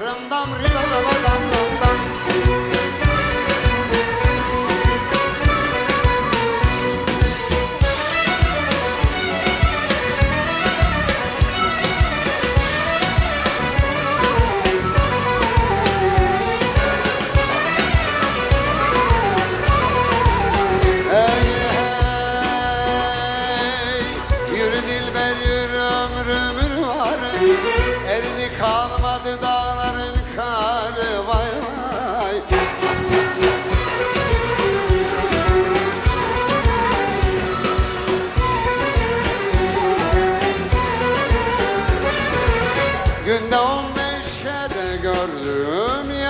rımdam ridadabadam dam Hey hey Yürü dilber yürü Erdi kalmadı dağların karı vay vay. Günde on beş kere gördüm